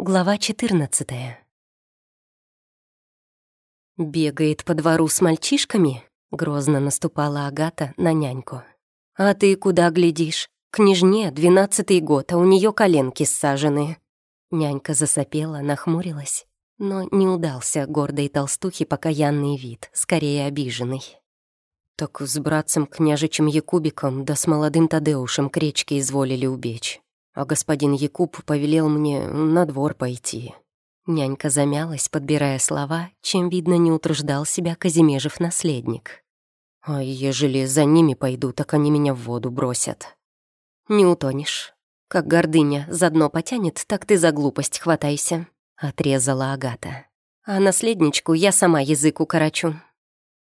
Глава 14 «Бегает по двору с мальчишками?» — грозно наступала Агата на няньку. «А ты куда глядишь? Княжне двенадцатый год, а у нее коленки ссажены». Нянька засопела, нахмурилась, но не удался гордой толстухе покаянный вид, скорее обиженный. «Так с братцем княжичем Якубиком да с молодым Тадеушем к речке изволили убечь а господин Якуб повелел мне на двор пойти». Нянька замялась, подбирая слова, чем, видно, не утруждал себя Казимежев наследник. «А ежели за ними пойду, так они меня в воду бросят». «Не утонешь. Как гордыня за дно потянет, так ты за глупость хватайся», — отрезала Агата. «А наследничку я сама язык укорочу».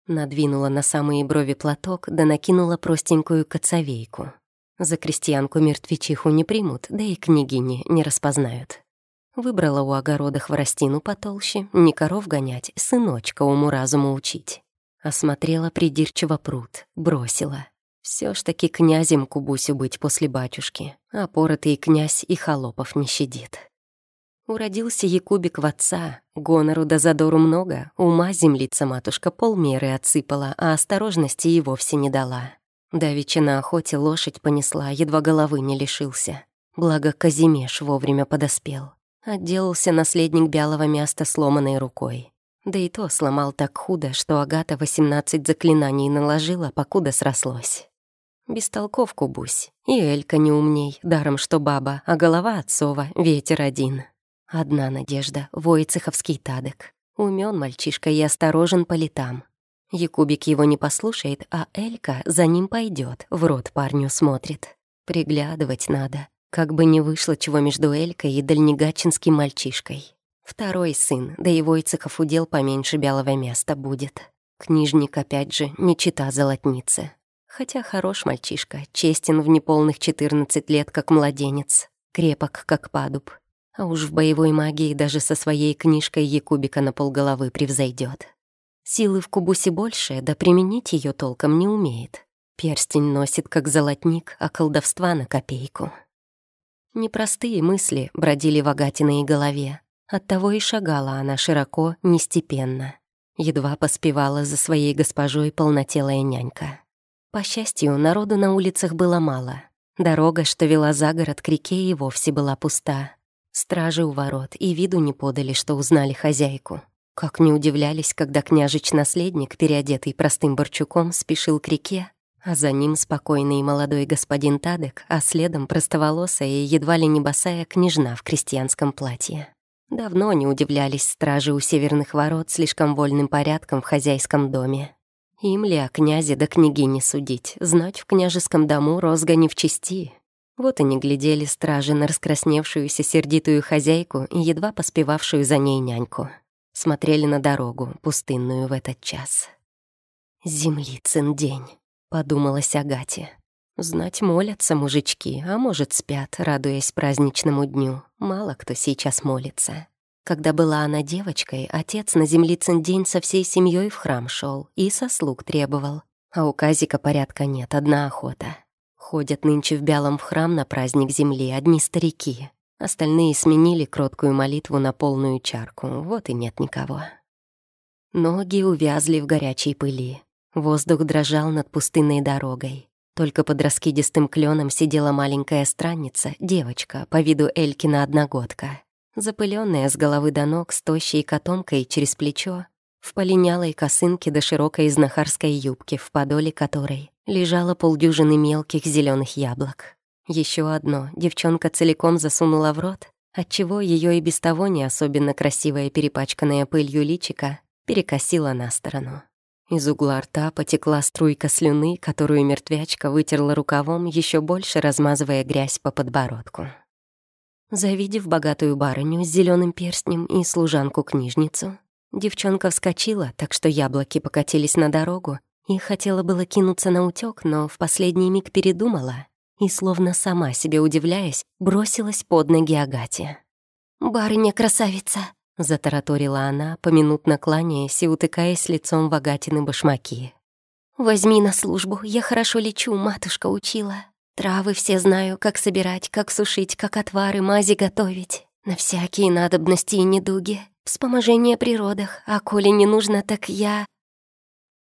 Надвинула на самые брови платок, да накинула простенькую коцовейку. За крестьянку-мертвечиху не примут, да и княгини не распознают. Выбрала у огорода хворостину потолще, не коров гонять, сыночка уму-разуму учить. Осмотрела придирчиво пруд, бросила. Все ж таки князем Кубусю быть после батюшки, а поротый князь и холопов не щадит. Уродился Якубик в отца, гонору да задору много, ума землица матушка полмеры отсыпала, а осторожности и вовсе не дала. Давеча на охоте лошадь понесла, едва головы не лишился. Благо Казимеш вовремя подоспел. Отделался наследник Бялого места сломанной рукой. Да и то сломал так худо, что Агата 18 заклинаний наложила, покуда срослось. Бестолковку бусь, и Элька не умней, даром что баба, а голова отцова, ветер один. Одна надежда — Войцеховский тадок. Умён мальчишка и осторожен по летам. Якубик его не послушает, а Элька за ним пойдет, в рот парню смотрит. Приглядывать надо, как бы не вышло чего между Элькой и дальнегачинским мальчишкой. Второй сын, да и Войцехов удел поменьше белого места будет. Книжник, опять же, не чита золотницы. Хотя хорош мальчишка, честен в неполных 14 лет, как младенец, крепок, как падуб. А уж в боевой магии даже со своей книжкой Якубика на полголовы превзойдет. Силы в кубусе больше, да применить ее толком не умеет. Перстень носит как золотник, а колдовства на копейку. Непростые мысли бродили в Агатиной голове. Оттого и шагала она широко, нестепенно. Едва поспевала за своей госпожой полнотелая нянька. По счастью, народу на улицах было мало. Дорога, что вела за город к реке, и вовсе была пуста. Стражи у ворот и виду не подали, что узнали хозяйку. Как не удивлялись, когда княжич-наследник, переодетый простым борчуком, спешил к реке, а за ним спокойный молодой господин Тадек, а следом простоволосая и едва ли не босая княжна в крестьянском платье. Давно не удивлялись стражи у северных ворот слишком вольным порядком в хозяйском доме. Им ли о князе да княгине судить, знать в княжеском дому розга не в чести. Вот и не глядели стражи на раскрасневшуюся сердитую хозяйку и едва поспевавшую за ней няньку смотрели на дорогу, пустынную в этот час. «Землицын день», — подумалась Агате. «Знать молятся мужички, а может, спят, радуясь праздничному дню. Мало кто сейчас молится». Когда была она девочкой, отец на землицын день со всей семьей в храм шел и со слуг требовал. А у Казика порядка нет, одна охота. Ходят нынче в Бялом в храм на праздник земли одни старики. Остальные сменили кроткую молитву на полную чарку, вот и нет никого. Ноги увязли в горячей пыли. Воздух дрожал над пустынной дорогой. Только под раскидистым кленом сидела маленькая странница, девочка, по виду Элькина одногодка. Запыленная с головы до ног, с тощей котомкой через плечо, в полинялой косынке до широкой знахарской юбки, в подоле которой лежало полдюжины мелких зеленых яблок. Еще одно девчонка целиком засунула в рот, отчего ее и без того не особенно красивая перепачканная пылью личика перекосила на сторону. Из угла рта потекла струйка слюны, которую мертвячка вытерла рукавом, еще больше размазывая грязь по подбородку. Завидев богатую барыню с зеленым перстнем и служанку-книжницу, девчонка вскочила, так что яблоки покатились на дорогу, и хотела было кинуться на утёк, но в последний миг передумала и, словно сама себе удивляясь, бросилась под ноги Агате. «Барыня-красавица!» — затараторила она, поминутно кланяясь и утыкаясь лицом в Агатины башмаки. «Возьми на службу, я хорошо лечу, матушка учила. Травы все знаю, как собирать, как сушить, как отвары, мази готовить. На всякие надобности и недуги, вспоможение при родах, а коли не нужно, так я...»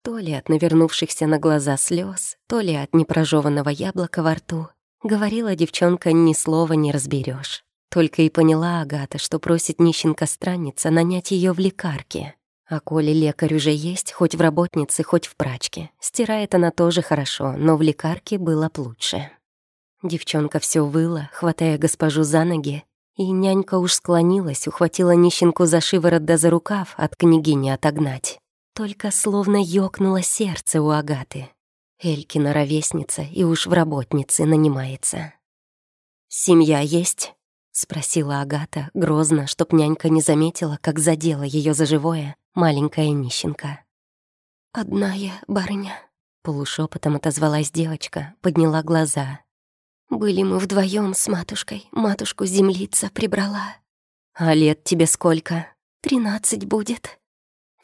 То ли от навернувшихся на глаза слез, то ли от непрожеванного яблока во рту, говорила девчонка, ни слова не разберешь. Только и поняла Агата, что просит нищенка-странница нанять ее в лекарке. А коли лекарь уже есть, хоть в работнице, хоть в прачке, стирает она тоже хорошо, но в лекарке было б лучше. Девчонка все выла, хватая госпожу за ноги, и нянька уж склонилась, ухватила нищенку за шиворот да за рукав от княгини отогнать. Только словно ёкнуло сердце у Агаты. Элькина ровесница и уж в работнице нанимается. «Семья есть?» — спросила Агата, грозно, чтоб нянька не заметила, как задела ее за живое маленькая нищенка. «Одна я, барыня», — полушепотом отозвалась девочка, подняла глаза. «Были мы вдвоем с матушкой, матушку землица прибрала». «А лет тебе сколько?» «Тринадцать будет»,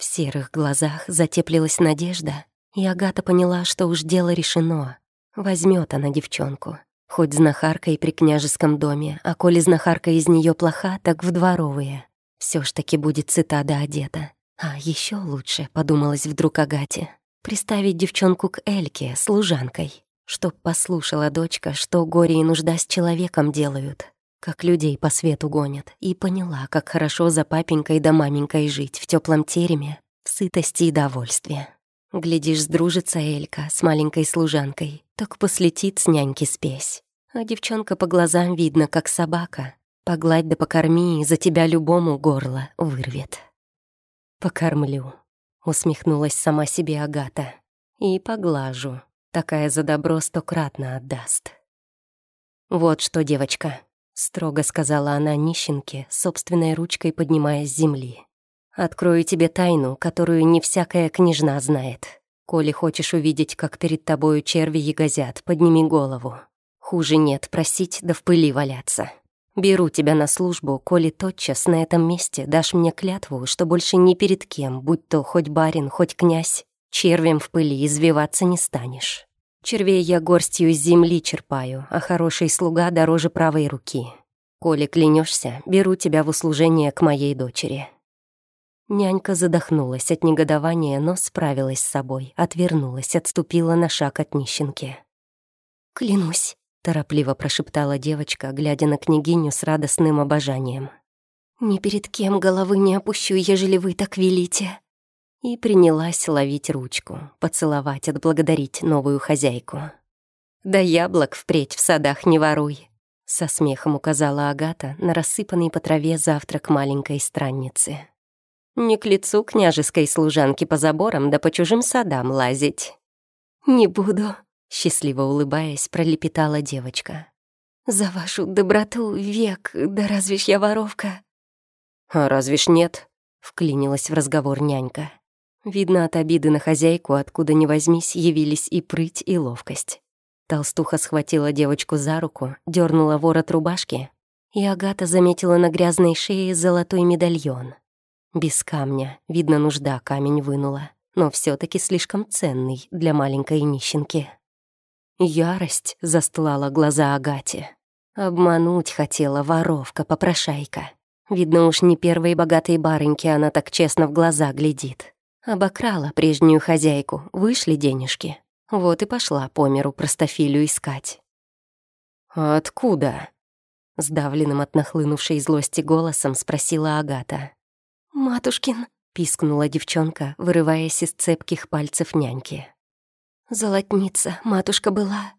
в серых глазах затеплилась надежда, и Агата поняла, что уж дело решено. Возьмет она девчонку. Хоть знахарка и при княжеском доме, а коли знахарка из нее плоха, так в дворовые. Все ж таки будет сыта да одета. А еще лучше, подумалась вдруг Агате, приставить девчонку к Эльке, служанкой, чтоб послушала дочка, что горе и нужда с человеком делают, как людей по свету гонят, и поняла, как хорошо за папенькой да маменькой жить в теплом тереме, в сытости и довольстве. Глядишь, сдружится Элька с маленькой служанкой, так послетит с няньки спесь. А девчонка по глазам видно, как собака. Погладь да покорми, и за тебя любому горло вырвет. «Покормлю», — усмехнулась сама себе Агата. «И поглажу. Такая за добро стократно отдаст». «Вот что, девочка», — строго сказала она нищенке, собственной ручкой поднимая с земли. «Открою тебе тайну, которую не всякая княжна знает. Коли хочешь увидеть, как перед тобою черви ягозят, подними голову. Хуже нет просить да в пыли валяться. Беру тебя на службу, коли тотчас на этом месте дашь мне клятву, что больше ни перед кем, будь то хоть барин, хоть князь, червем в пыли извиваться не станешь». Червей я горстью из земли черпаю, а хороший слуга дороже правой руки. Коли клянешься, беру тебя в услужение к моей дочери». Нянька задохнулась от негодования, но справилась с собой, отвернулась, отступила на шаг от нищенки. «Клянусь», — торопливо прошептала девочка, глядя на княгиню с радостным обожанием. «Ни перед кем головы не опущу, ежели вы так велите» и принялась ловить ручку, поцеловать, отблагодарить новую хозяйку. «Да яблок впредь в садах не воруй», — со смехом указала Агата на рассыпанный по траве завтрак маленькой странницы. «Не к лицу княжеской служанки по заборам да по чужим садам лазить». «Не буду», — счастливо улыбаясь, пролепетала девочка. «За вашу доброту век, да разве ж я воровка?» «А разве ж нет?» — вклинилась в разговор нянька. Видно, от обиды на хозяйку, откуда ни возьмись, явились и прыть, и ловкость. Толстуха схватила девочку за руку, дернула ворот рубашки, и Агата заметила на грязной шее золотой медальон. Без камня, видно, нужда камень вынула, но все таки слишком ценный для маленькой нищенки. Ярость застлала глаза Агате. Обмануть хотела воровка-попрошайка. Видно уж не первой богатой барыньки она так честно в глаза глядит. Обокрала прежнюю хозяйку, вышли денежки. Вот и пошла по миру простофилю искать. «Откуда?» Сдавленным от нахлынувшей злости голосом спросила Агата. «Матушкин», — пискнула девчонка, вырываясь из цепких пальцев няньки. «Золотница, матушка была».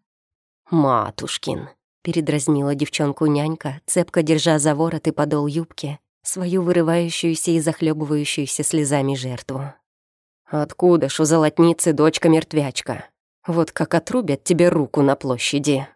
«Матушкин», — передразнила девчонку нянька, цепко держа за ворот и подол юбки, свою вырывающуюся и захлебывающуюся слезами жертву. Откуда ж у золотницы дочка-мертвячка? Вот как отрубят тебе руку на площади.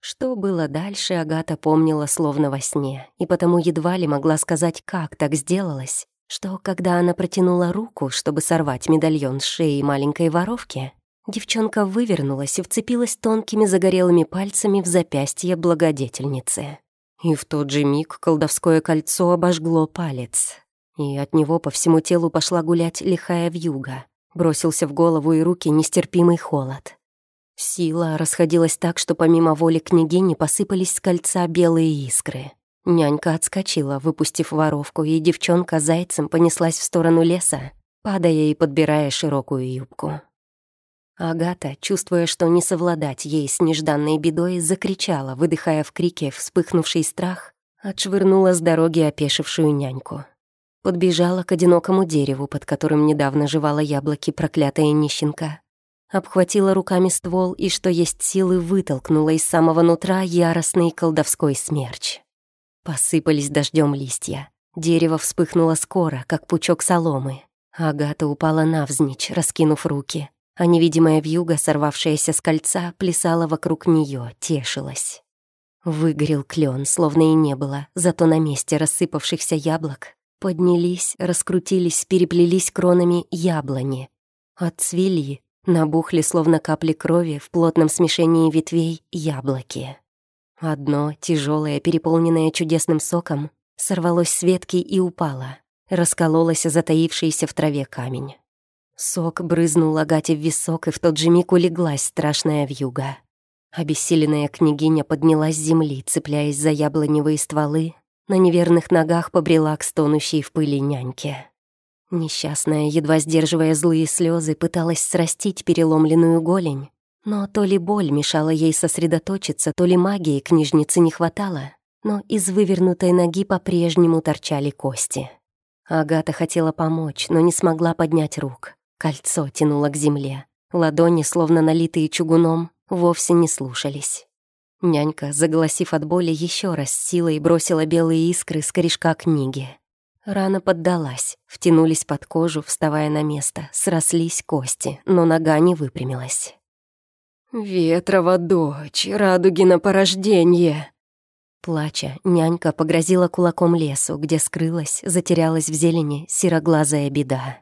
Что было дальше, Агата помнила словно во сне, и потому едва ли могла сказать, как так сделалось, что, когда она протянула руку, чтобы сорвать медальон с шеи маленькой воровки, девчонка вывернулась и вцепилась тонкими загорелыми пальцами в запястье благодетельницы. И в тот же миг колдовское кольцо обожгло палец и от него по всему телу пошла гулять лихая вьюга. Бросился в голову и руки нестерпимый холод. Сила расходилась так, что помимо воли княгини посыпались с кольца белые искры. Нянька отскочила, выпустив воровку, и девчонка зайцем понеслась в сторону леса, падая и подбирая широкую юбку. Агата, чувствуя, что не совладать ей с нежданной бедой, закричала, выдыхая в крике вспыхнувший страх, отшвырнула с дороги опешившую няньку. Подбежала к одинокому дереву, под которым недавно жевала яблоки проклятая нищенка. Обхватила руками ствол и, что есть силы, вытолкнула из самого нутра яростный колдовской смерч. Посыпались дождем листья. Дерево вспыхнуло скоро, как пучок соломы. Агата упала навзничь, раскинув руки, а невидимая вьюга, сорвавшаяся с кольца, плясала вокруг нее, тешилась. Выгорел клен, словно и не было, зато на месте рассыпавшихся яблок поднялись, раскрутились, переплелись кронами яблони. Отцвели, набухли, словно капли крови в плотном смешении ветвей яблоки. Одно, тяжелое, переполненное чудесным соком, сорвалось с ветки и упало. Раскололось затаившийся в траве камень. Сок брызнул Агате в висок, и в тот же миг улеглась страшная вьюга. Обессиленная княгиня поднялась с земли, цепляясь за яблоневые стволы, на неверных ногах побрела к стонущей в пыли няньке. Несчастная, едва сдерживая злые слезы, пыталась срастить переломленную голень, но то ли боль мешала ей сосредоточиться, то ли магии книжницы не хватало, но из вывернутой ноги по-прежнему торчали кости. Агата хотела помочь, но не смогла поднять рук. Кольцо тянуло к земле. Ладони, словно налитые чугуном, вовсе не слушались. Нянька, заголосив от боли, еще раз силой бросила белые искры с корешка книги. Рана поддалась, втянулись под кожу, вставая на место, срослись кости, но нога не выпрямилась. «Ветрова дочь, радуги на порождение!» Плача, нянька погрозила кулаком лесу, где скрылась, затерялась в зелени сероглазая беда.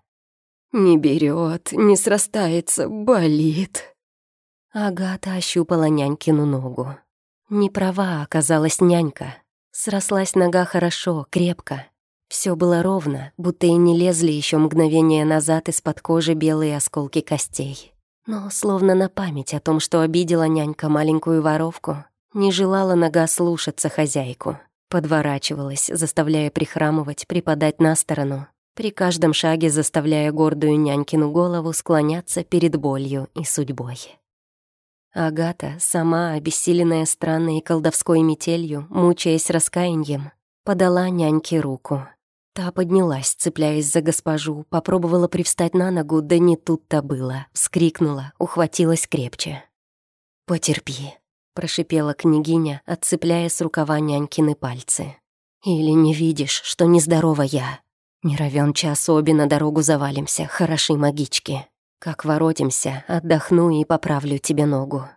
«Не берет, не срастается, болит». Агата ощупала нянькину ногу. Не права оказалась нянька. Срослась нога хорошо, крепко. Все было ровно, будто и не лезли еще мгновение назад из-под кожи белые осколки костей. Но, словно на память о том, что обидела нянька маленькую воровку, не желала нога слушаться хозяйку. Подворачивалась, заставляя прихрамывать, припадать на сторону, при каждом шаге заставляя гордую нянькину голову склоняться перед болью и судьбой. Агата, сама обессиленная странной колдовской метелью, мучаясь раскаяньем, подала няньке руку. Та поднялась, цепляясь за госпожу, попробовала привстать на ногу, да не тут-то было. Вскрикнула, ухватилась крепче. «Потерпи», — прошипела княгиня, отцепляя с рукава нянькины пальцы. «Или не видишь, что нездорова я? Не равен час обе на дорогу завалимся, хороши магички. Как воротимся, отдохну и поправлю тебе ногу».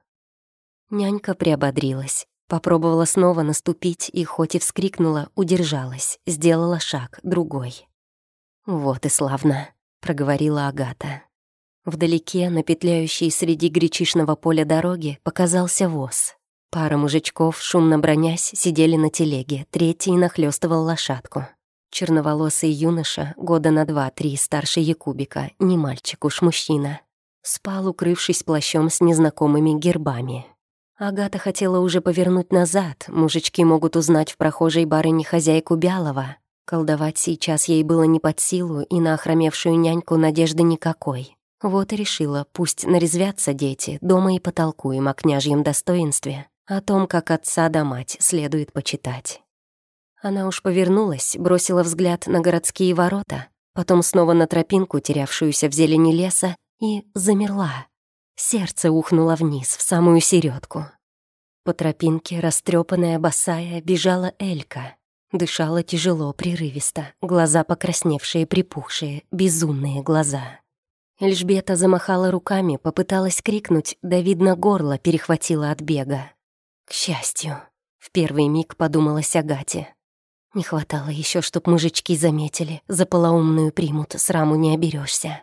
Нянька приободрилась, Попробовала снова наступить и, хоть и вскрикнула, удержалась, сделала шаг, другой. «Вот и славно», — проговорила Агата. Вдалеке, на петляющей среди гречишного поля дороги, показался воз. Пара мужичков, шумно бронясь, сидели на телеге, третий нахлёстывал лошадку. Черноволосый юноша, года на два-три, старше Якубика, не мальчик уж, мужчина. Спал, укрывшись плащом с незнакомыми гербами. Агата хотела уже повернуть назад, мужички могут узнать в прохожей барыне хозяйку Бялова. Колдовать сейчас ей было не под силу, и на охромевшую няньку надежды никакой. Вот и решила, пусть нарезвятся дети, дома и потолкуем о княжьем достоинстве, о том, как отца да мать следует почитать. Она уж повернулась, бросила взгляд на городские ворота, потом снова на тропинку, терявшуюся в зелени леса, и замерла. Сердце ухнуло вниз, в самую середку. По тропинке, растрепанная босая, бежала Элька. Дышала тяжело, прерывисто, глаза покрасневшие, припухшие, безумные глаза. Эльжбета замахала руками, попыталась крикнуть, да, видно, горло перехватило от бега. К счастью, в первый миг подумалась Агате. Не хватало еще, чтоб мужички заметили, за полоумную примут, сраму не оберешься.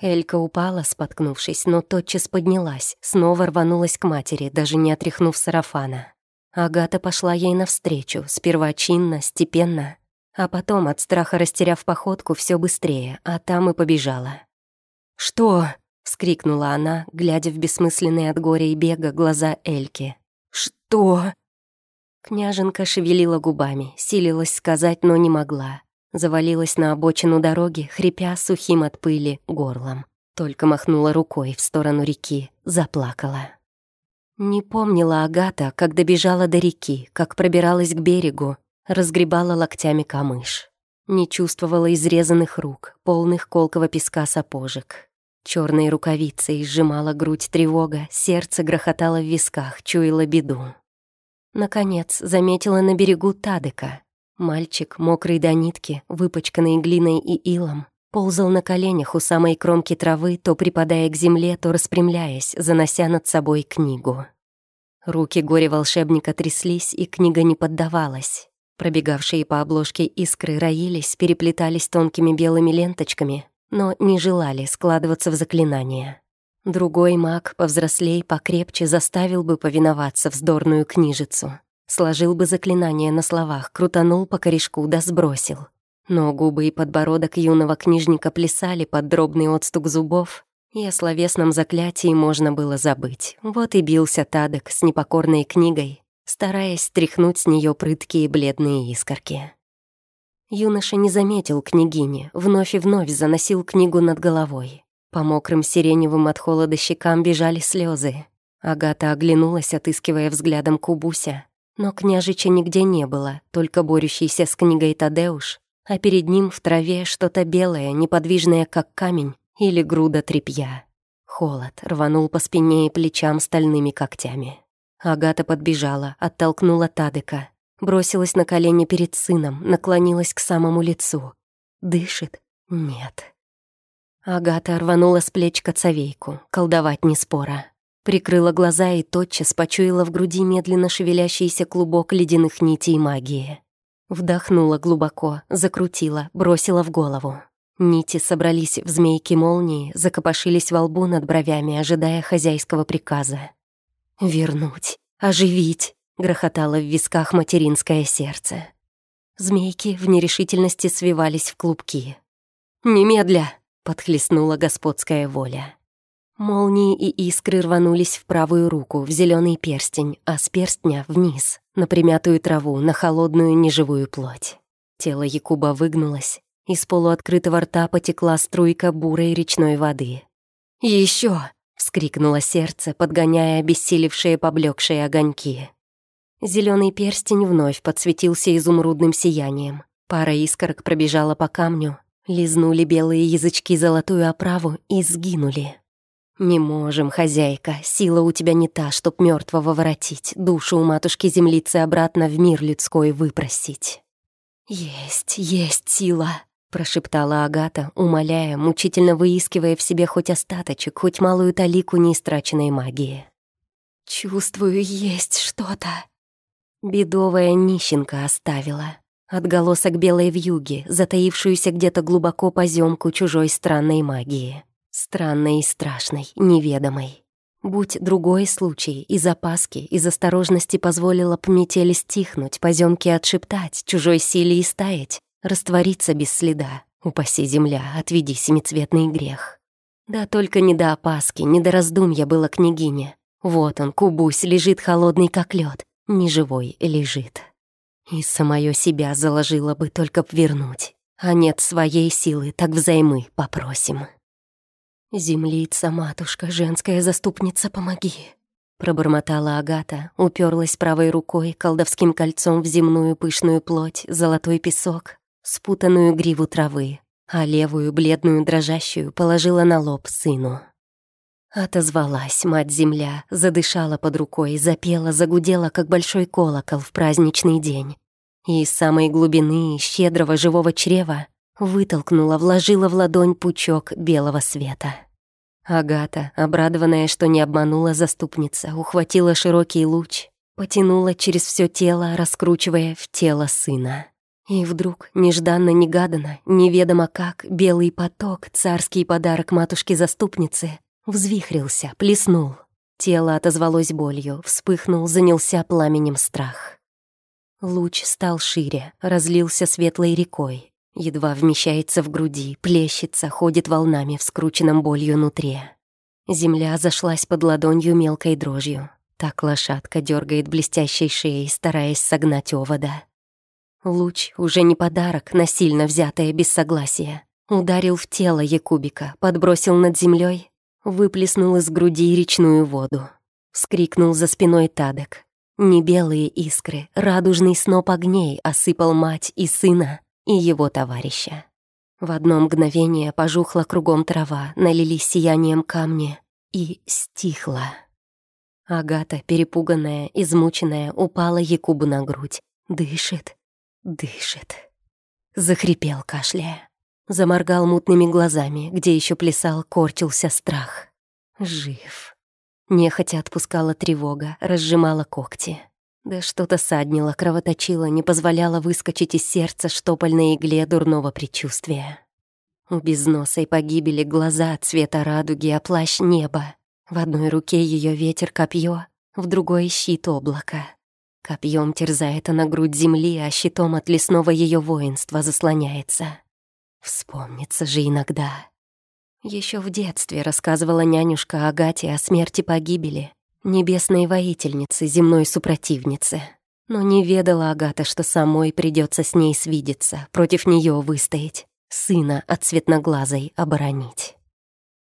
Элька упала, споткнувшись, но тотчас поднялась, снова рванулась к матери, даже не отряхнув сарафана. Агата пошла ей навстречу, сперва чинно, степенно, а потом, от страха растеряв походку, все быстрее, а там и побежала. «Что?» — вскрикнула она, глядя в бессмысленные от горя и бега глаза Эльки. «Что?» Княженка шевелила губами, силилась сказать, но не могла. Завалилась на обочину дороги, хрипя сухим от пыли горлом. Только махнула рукой в сторону реки, заплакала. Не помнила Агата, как добежала до реки, как пробиралась к берегу, разгребала локтями камыш. Не чувствовала изрезанных рук, полных колкого песка сапожек. Черные рукавицы сжимала грудь тревога, сердце грохотало в висках, чуяло беду. Наконец заметила на берегу Тадыка. Мальчик, мокрый до нитки, выпачканный глиной и илом, ползал на коленях у самой кромки травы, то припадая к земле, то распрямляясь, занося над собой книгу. Руки горе-волшебника тряслись, и книга не поддавалась. Пробегавшие по обложке искры роились, переплетались тонкими белыми ленточками, но не желали складываться в заклинания. Другой маг, повзрослей, покрепче, заставил бы повиноваться вздорную книжицу. Сложил бы заклинание на словах, крутанул по корешку да сбросил. Но губы и подбородок юного книжника плясали под дробный отстук зубов, и о словесном заклятии можно было забыть. Вот и бился Тадок с непокорной книгой, стараясь стряхнуть с нее прыткие бледные искорки. Юноша не заметил княгини, вновь и вновь заносил книгу над головой. По мокрым сиреневым от холода щекам бежали слезы. Агата оглянулась, отыскивая взглядом Кубуся. Но княжича нигде не было, только борющийся с книгой Тадеуш, а перед ним в траве что-то белое, неподвижное, как камень, или груда тряпья. Холод рванул по спине и плечам стальными когтями. Агата подбежала, оттолкнула Тадыка, бросилась на колени перед сыном, наклонилась к самому лицу. Дышит? Нет. Агата рванула с плеч коцовейку, колдовать не спора. Прикрыла глаза и тотчас почуяла в груди медленно шевелящийся клубок ледяных нитей магии. Вдохнула глубоко, закрутила, бросила в голову. Нити собрались в змейки молнии, закопошились во лбу над бровями, ожидая хозяйского приказа. «Вернуть, оживить!» — грохотало в висках материнское сердце. Змейки в нерешительности свивались в клубки. «Немедля!» Подхлестнула господская воля. Молнии и искры рванулись в правую руку, в зеленый перстень, а с перстня вниз, на примятую траву, на холодную неживую плоть. Тело Якуба выгнулось, из полуоткрытого рта потекла струйка бурой речной воды. Еще! вскрикнуло сердце, подгоняя обессилевшие поблекшие огоньки. Зеленый перстень вновь подсветился изумрудным сиянием. Пара искорок пробежала по камню, Лизнули белые язычки золотую оправу и сгинули. «Не можем, хозяйка, сила у тебя не та, чтоб мертвого воротить, душу у матушки землицы обратно в мир людской выпросить». «Есть, есть сила», — прошептала Агата, умоляя, мучительно выискивая в себе хоть остаточек, хоть малую талику неистраченной магии. «Чувствую, есть что-то». Бедовая нищенка оставила. Отголосок белой вьюги, затаившуюся где-то глубоко поземку чужой странной магии. Странной и страшной, неведомой. Будь другой случай, из опаски, из осторожности позволила б метели стихнуть, поземки отшептать, чужой силе и стаять, раствориться без следа. Упаси земля, отведи семицветный грех. Да только не до опаски, не до раздумья было княгине. Вот он, кубусь, лежит холодный как лед, неживой лежит. И самое себя заложила бы только б вернуть. А нет своей силы, так взаймы попросим. «Землица, матушка, женская заступница, помоги!» Пробормотала Агата, уперлась правой рукой колдовским кольцом в земную пышную плоть, золотой песок, спутанную гриву травы, а левую, бледную, дрожащую, положила на лоб сыну. Отозвалась мать-земля, задышала под рукой, запела, загудела, как большой колокол в праздничный день и из самой глубины щедрого живого чрева вытолкнула, вложила в ладонь пучок белого света. Агата, обрадованная, что не обманула заступница, ухватила широкий луч, потянула через все тело, раскручивая в тело сына. И вдруг, нежданно-негаданно, неведомо как, белый поток, царский подарок матушке-заступнице, взвихрился, плеснул. Тело отозвалось болью, вспыхнул, занялся пламенем страх. Луч стал шире, разлился светлой рекой. Едва вмещается в груди, плещется, ходит волнами в скрученном болью нутре. Земля зашлась под ладонью мелкой дрожью. Так лошадка дергает блестящей шеей, стараясь согнать овода. Луч, уже не подарок, насильно взятое без согласия, ударил в тело Якубика, подбросил над землей, выплеснул из груди речную воду. Вскрикнул за спиной Тадек. Не белые искры, радужный сноп огней осыпал мать и сына, и его товарища. В одно мгновение пожухла кругом трава, налились сиянием камни и стихла. Агата, перепуганная, измученная, упала Якубу на грудь. Дышит, дышит. Захрипел, кашляя. Заморгал мутными глазами, где еще плясал, корчился страх. Жив. Нехотя отпускала тревога, разжимала когти. Да что-то саднило, кровоточило, не позволяло выскочить из сердца штопольной игле дурного предчувствия. У безносой погибели глаза цвета радуги, а плащ неба. В одной руке ее ветер копье, в другой щит облака. Копьем терзает она грудь земли, а щитом от лесного ее воинства заслоняется. Вспомнится же иногда. Еще в детстве рассказывала нянюшка Агате о смерти погибели, небесной воительницы, земной супротивницы. Но не ведала Агата, что самой придется с ней свидеться, против нее выстоять, сына от цветноглазой оборонить.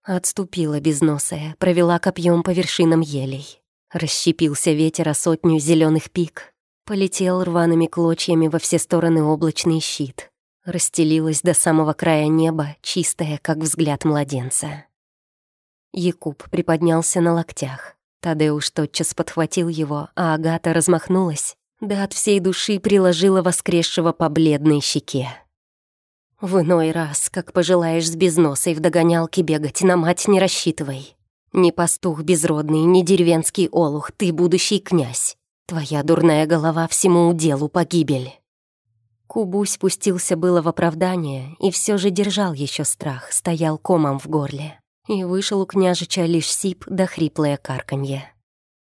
Отступила безносая, провела копьем по вершинам елей. Расщепился ветер о сотню зеленых пик. Полетел рваными клочьями во все стороны облачный щит. Расстелилась до самого края неба, чистая, как взгляд младенца. Якуб приподнялся на локтях. Тадеуш тотчас подхватил его, а Агата размахнулась, да от всей души приложила воскресшего по бледной щеке. «В иной раз, как пожелаешь с безносой в догонялке бегать, на мать не рассчитывай. Не пастух безродный, не деревенский олух, ты будущий князь. Твоя дурная голова всему уделу погибель». Кубу спустился было в оправдание и все же держал еще страх, стоял комом в горле и вышел у княжича лишь сип да хриплое карканье.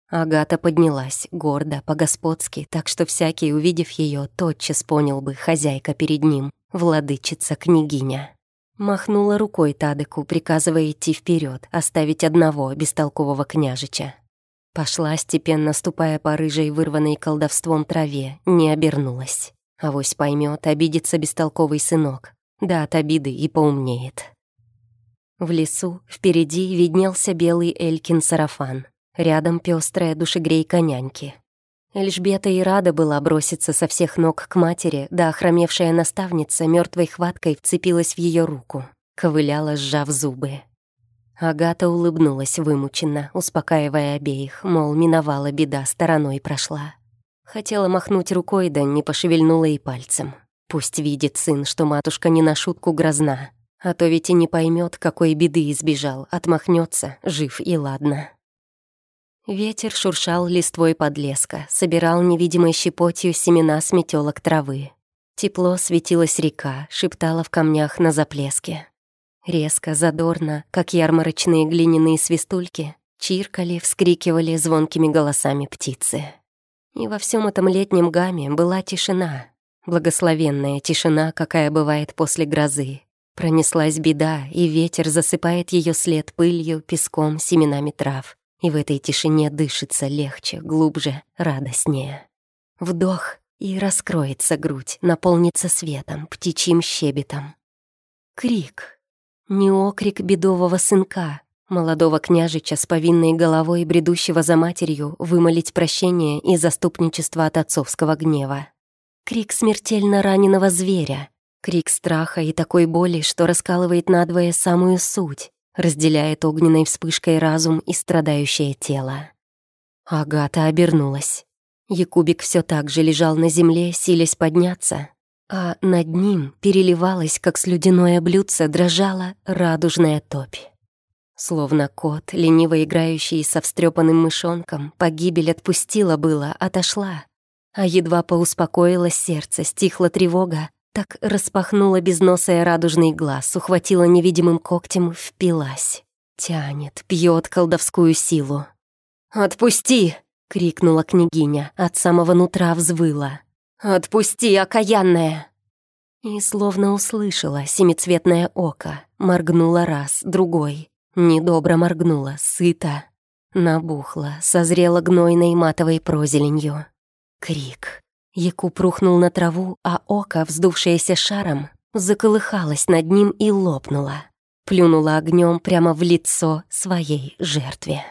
Агата поднялась, гордо, по-господски, так что всякий, увидев ее, тотчас понял бы, хозяйка перед ним, владычица княгиня. Махнула рукой Тадыку, приказывая идти вперед, оставить одного бестолкового княжича. Пошла, степенно ступая по рыжей, вырванной колдовством траве, не обернулась. Авось поймет, обидится бестолковый сынок. Да от обиды и поумнеет. В лесу впереди виднелся белый Элькин сарафан. Рядом пестрая душегрейка няньки. Эльжбета и рада была броситься со всех ног к матери, да охромевшая наставница мертвой хваткой вцепилась в ее руку, ковыляла, сжав зубы. Агата улыбнулась вымученно, успокаивая обеих, мол, миновала беда, стороной прошла. Хотела махнуть рукой, да не пошевельнула и пальцем. Пусть видит сын, что матушка не на шутку грозна, а то ведь и не поймет, какой беды избежал, отмахнется, жив и ладно. Ветер шуршал листвой подлеска, собирал невидимой щепотью семена с метелок травы. Тепло светилась река, шептала в камнях на заплеске. Резко, задорно, как ярмарочные глиняные свистульки, чиркали, вскрикивали звонкими голосами птицы. И во всем этом летнем гамме была тишина, благословенная тишина, какая бывает после грозы, Пронеслась беда, и ветер засыпает ее след пылью, песком, семенами трав. И в этой тишине дышится легче, глубже, радостнее. Вдох, и раскроется грудь, наполнится светом, птичьим щебетом. Крик. Не окрик бедового сынка, молодого княжича с повинной головой, бредущего за матерью, вымолить прощение и заступничество от отцовского гнева. Крик смертельно раненого зверя, Крик страха и такой боли, что раскалывает надвое самую суть, разделяет огненной вспышкой разум и страдающее тело. Агата обернулась. Якубик все так же лежал на земле, силясь подняться, а над ним переливалась, как слюдяное блюдце, дрожала радужная топь. Словно кот, лениво играющий со встрепанным мышонком, погибель отпустила было, отошла. А едва поуспокоилось сердце, стихла тревога, так распахнула безносая радужный глаз, ухватила невидимым когтем, впилась. Тянет, пьет колдовскую силу. «Отпусти!» — крикнула княгиня, от самого нутра взвыла. «Отпусти, окаянная!» И словно услышала семицветное око, моргнула раз, другой. Недобро моргнула, сыта. Набухла, созрела гнойной матовой прозеленью. Крик. Якуб рухнул на траву, а око, вздувшееся шаром, заколыхалось над ним и лопнуло. Плюнула огнем прямо в лицо своей жертве.